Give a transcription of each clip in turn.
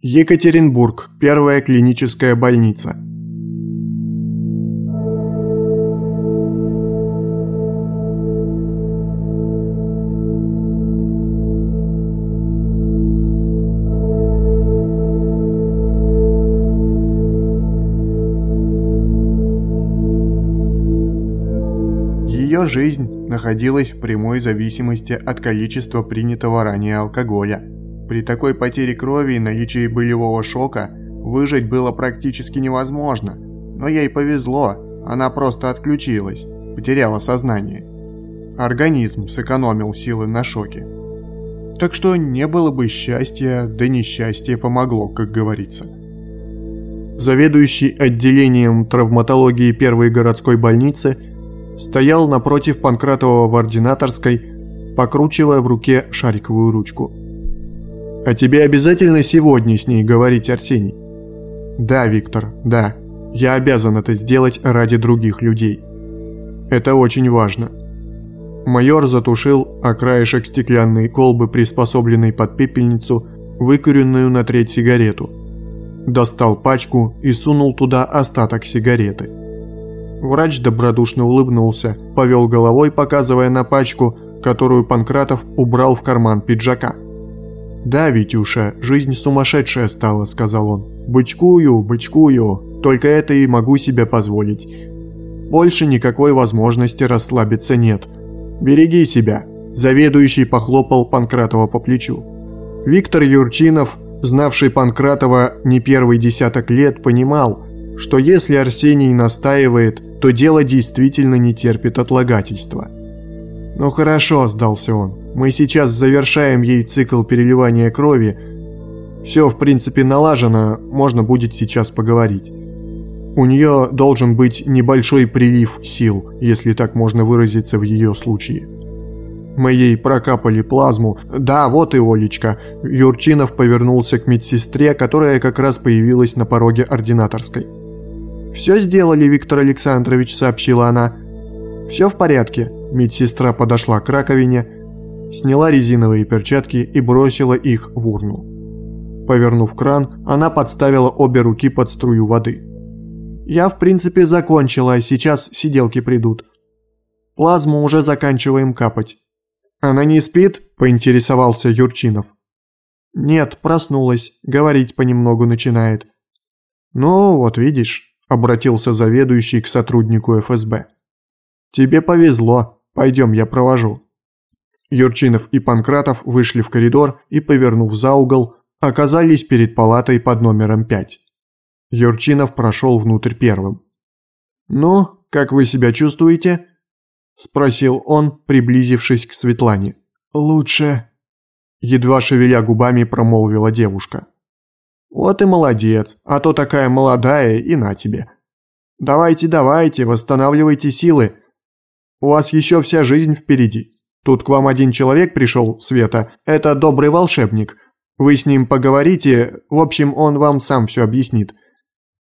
Екатеринбург, первая клиническая больница. Ее жизнь находилась в прямой зависимости от количества принятого ранее алкоголя. При такой потере крови и наличии болевого шока выжить было практически невозможно, но ей повезло, она просто отключилась, потеряла сознание. Организм сэкономил силы на шоке. Так что не было бы счастья, да несчастье помогло, как говорится. Заведующий отделением травматологии первой городской больницы – стоял напротив Панкратова в ординаторской, покручивая в руке шариковую ручку. «А тебе обязательно сегодня с ней говорить, Арсений?» «Да, Виктор, да. Я обязан это сделать ради других людей. Это очень важно». Майор затушил о краешек стеклянной колбы, приспособленной под пепельницу, выкуренную на треть сигарету. Достал пачку и сунул туда остаток сигареты. Врач добродушно улыбнулся, повел головой, показывая на пачку, которую Панкратов убрал в карман пиджака. «Да, Витюша, жизнь сумасшедшая стала», — сказал он. «Бычкую, бычкую, только это и могу себе позволить. Больше никакой возможности расслабиться нет. Береги себя», — заведующий похлопал Панкратова по плечу. Виктор Юрчинов, знавший Панкратова не первый десяток лет, понимал, что если Арсений настаивает, то дело действительно не терпит отлагательства. «Ну хорошо», – сдался он, – «мы сейчас завершаем ей цикл переливания крови. Все, в принципе, налажено, можно будет сейчас поговорить. У нее должен быть небольшой прилив сил, если так можно выразиться в ее случае». Мы ей прокапали плазму. Да, вот и Олечка. Юрчинов повернулся к медсестре, которая как раз появилась на пороге ординаторской. «Все сделали, Виктор Александрович», — сообщила она. «Все в порядке». Медсестра подошла к раковине, сняла резиновые перчатки и бросила их в урну. Повернув кран, она подставила обе руки под струю воды. «Я, в принципе, закончила, а сейчас сиделки придут. Плазму уже заканчиваем капать». «Она не спит?» – поинтересовался Юрчинов. «Нет, проснулась, говорить понемногу начинает». «Ну, вот видишь». – обратился заведующий к сотруднику ФСБ. «Тебе повезло. Пойдем, я провожу». Юрчинов и Панкратов вышли в коридор и, повернув за угол, оказались перед палатой под номером 5. Юрчинов прошел внутрь первым. «Ну, как вы себя чувствуете?» – спросил он, приблизившись к Светлане. «Лучше», – едва шевеля губами промолвила девушка. Вот и молодец, а то такая молодая и на тебе. Давайте, давайте, восстанавливайте силы. У вас еще вся жизнь впереди. Тут к вам один человек пришел, Света, это добрый волшебник. Вы с ним поговорите, в общем, он вам сам все объяснит.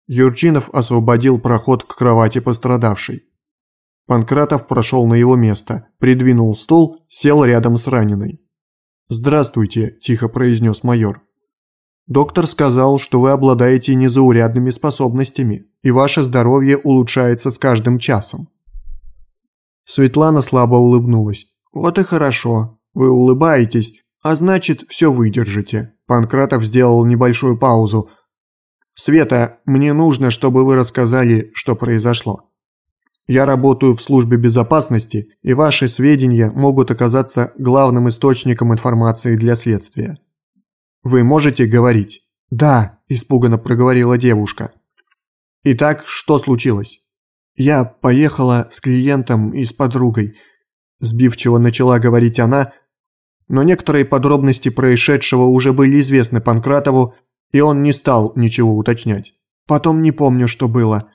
Юрчинов освободил проход к кровати пострадавшей. Панкратов прошел на его место, придвинул стул, сел рядом с раненой. «Здравствуйте», – тихо произнес майор. Доктор сказал, что вы обладаете незаурядными способностями, и ваше здоровье улучшается с каждым часом. Светлана слабо улыбнулась. Вот и хорошо. Вы улыбаетесь, а значит, все выдержите. Панкратов сделал небольшую паузу. Света, мне нужно, чтобы вы рассказали, что произошло. Я работаю в службе безопасности, и ваши сведения могут оказаться главным источником информации для следствия. Вы можете говорить?» «Да», – испуганно проговорила девушка. «Итак, что случилось?» «Я поехала с клиентом и с подругой», – сбивчиво начала говорить она, но некоторые подробности происшедшего уже были известны Панкратову, и он не стал ничего уточнять. Потом не помню, что было.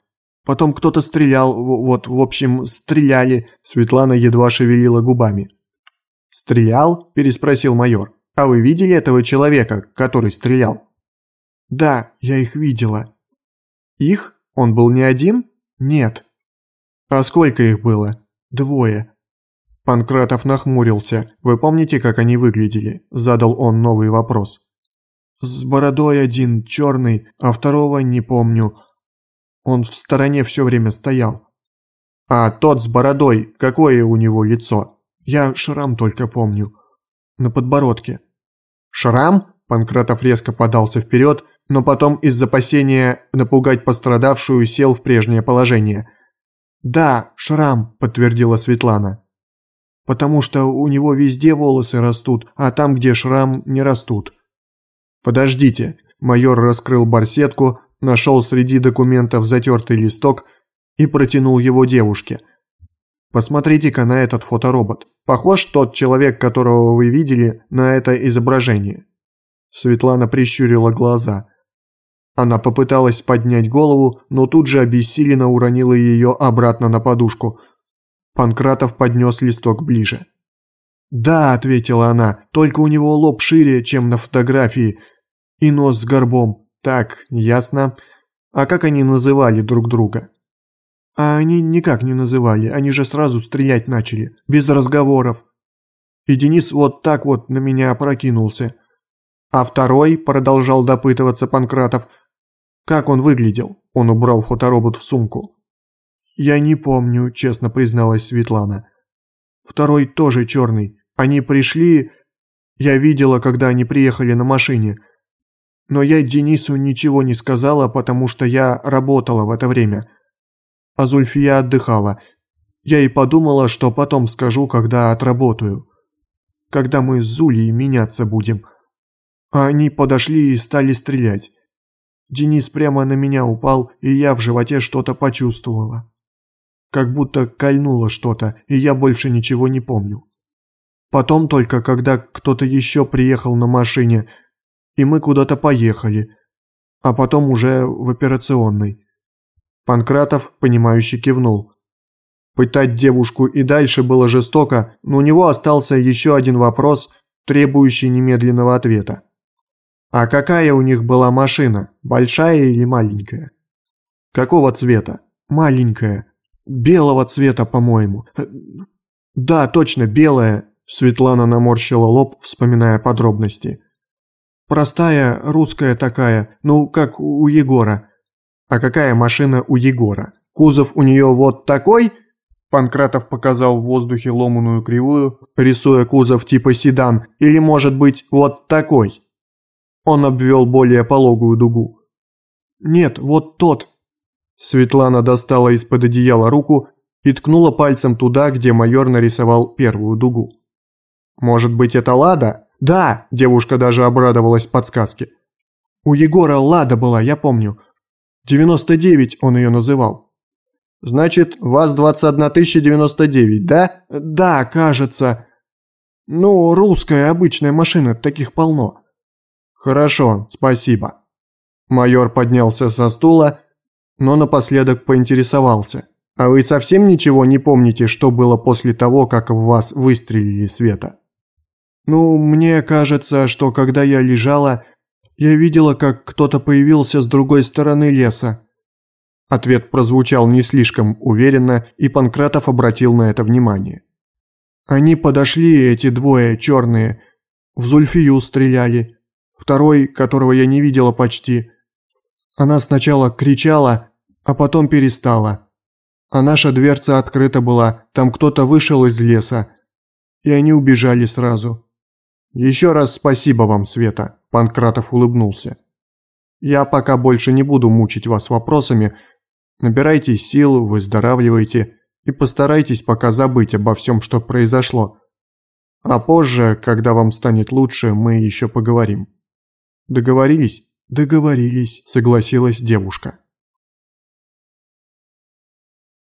Потом кто-то стрелял, вот, в общем, стреляли. Светлана едва шевелила губами. «Стрелял?» – переспросил майор. А вы видели этого человека, который стрелял? Да, я их видела. Их? Он был не один? Нет. А сколько их было? Двое. Панкратов нахмурился. Вы помните, как они выглядели? Задал он новый вопрос. С бородой один, черный, а второго не помню. Он в стороне все время стоял. А тот с бородой, какое у него лицо? Я шрам только помню. На подбородке. Шрам? Панкратов резко подался вперед, но потом из опасения напугать пострадавшую сел в прежнее положение. «Да, шрам», – подтвердила Светлана. «Потому что у него везде волосы растут, а там, где шрам, не растут». «Подождите», – майор раскрыл барсетку, нашел среди документов затертый листок и протянул его девушке. «Посмотрите-ка на этот фоторобот. Похож тот человек, которого вы видели на это изображение?» Светлана прищурила глаза. Она попыталась поднять голову, но тут же обессиленно уронила ее обратно на подушку. Панкратов поднес листок ближе. «Да», — ответила она, — «только у него лоб шире, чем на фотографии, и нос с горбом. Так, ясно. А как они называли друг друга?» А они никак не называли, они же сразу стрелять начали, без разговоров. И Денис вот так вот на меня опрокинулся. А второй, продолжал допытываться Панкратов, как он выглядел? Он убрал фоторобот в сумку. Я не помню, честно призналась Светлана. Второй тоже черный. Они пришли... Я видела, когда они приехали на машине. Но я Денису ничего не сказала, потому что я работала в это время а Зульфия отдыхала. Я и подумала, что потом скажу, когда отработаю. Когда мы с Зулей меняться будем. А они подошли и стали стрелять. Денис прямо на меня упал, и я в животе что-то почувствовала. Как будто кольнуло что-то, и я больше ничего не помню. Потом только, когда кто-то еще приехал на машине, и мы куда-то поехали, а потом уже в операционной. Панкратов, понимающе кивнул. Пытать девушку и дальше было жестоко, но у него остался еще один вопрос, требующий немедленного ответа. А какая у них была машина? Большая или маленькая? Какого цвета? Маленькая. Белого цвета, по-моему. Да, точно, белая. Светлана наморщила лоб, вспоминая подробности. Простая, русская такая, ну, как у Егора. А какая машина у Егора? Кузов у нее вот такой? Панкратов показал в воздухе ломаную кривую, рисуя кузов типа седан, или может быть вот такой? Он обвел более пологую дугу. Нет, вот тот. Светлана достала из-под одеяла руку и ткнула пальцем туда, где майор нарисовал первую дугу. Может быть это Лада? Да, девушка даже обрадовалась подсказке. У Егора Лада была, я помню. 99 он ее называл. Значит, ВАЗ-21099, да? Да, кажется. Ну, русская обычная машина, таких полно. Хорошо, спасибо. Майор поднялся со стула, но напоследок поинтересовался. А вы совсем ничего не помните, что было после того, как в вас выстрелили Света? Ну, мне кажется, что когда я лежала, я видела, как кто-то появился с другой стороны леса». Ответ прозвучал не слишком уверенно, и Панкратов обратил на это внимание. «Они подошли, эти двое, черные. В Зульфию стреляли. Второй, которого я не видела почти. Она сначала кричала, а потом перестала. А наша дверца открыта была, там кто-то вышел из леса. И они убежали сразу. Еще раз спасибо вам, Света». Панкратов улыбнулся. «Я пока больше не буду мучить вас вопросами. Набирайтесь сил, выздоравливайте и постарайтесь пока забыть обо всем, что произошло. А позже, когда вам станет лучше, мы еще поговорим». «Договорились?» «Договорились», – согласилась девушка.